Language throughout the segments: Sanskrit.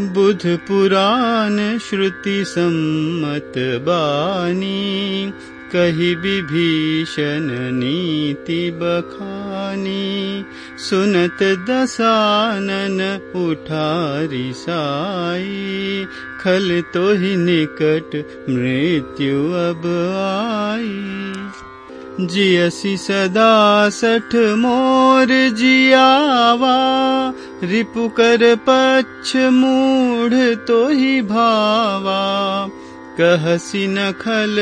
बुध पुराण श्रुति सम्मत बानी कही विभीषण नीति बखानी। सुनत दसानन उठारी साई खल तो ही निकट मृत्यु अब आई। जियसी सदा सठ मोर जियावा रिपुकर पच्छ मूढ़ तो ही भावा कहसी नखल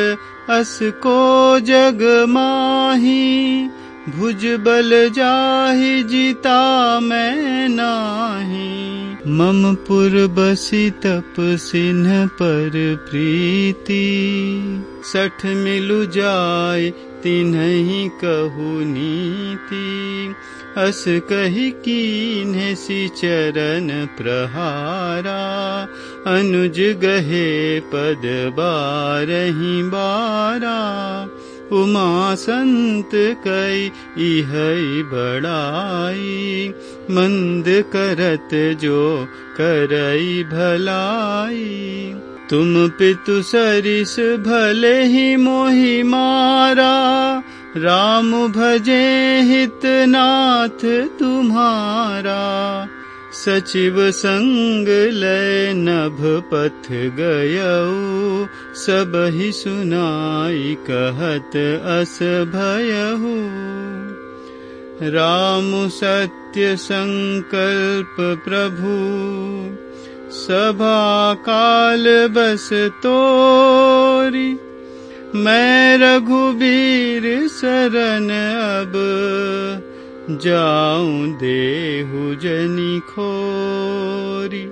अस को जग माही भुज बल जाहि जिता मैं नाही। मम पुर बसी तप सिन्ह पर प्रीति सठ मिलु जाय तिन्हि कहु नीति अस कही कीन्हे सी चरण प्रहारा अनुज गहे पद बारही बारा। उमा संत कई इहई बड़ाई मंद करत जो करई भलाई। तुम पितु सरिस भले ही मोहि मारा राम भजे हित नाथ तुम्हारा सचिव संग लय नभ पथ गयऊ सब ही सुनाई कहत अस भयहु। राम सत्य संकल्प प्रभु सभा काल बस तोरी मैं रघुबीर शरण अब जाऊं देहु जनी खोरी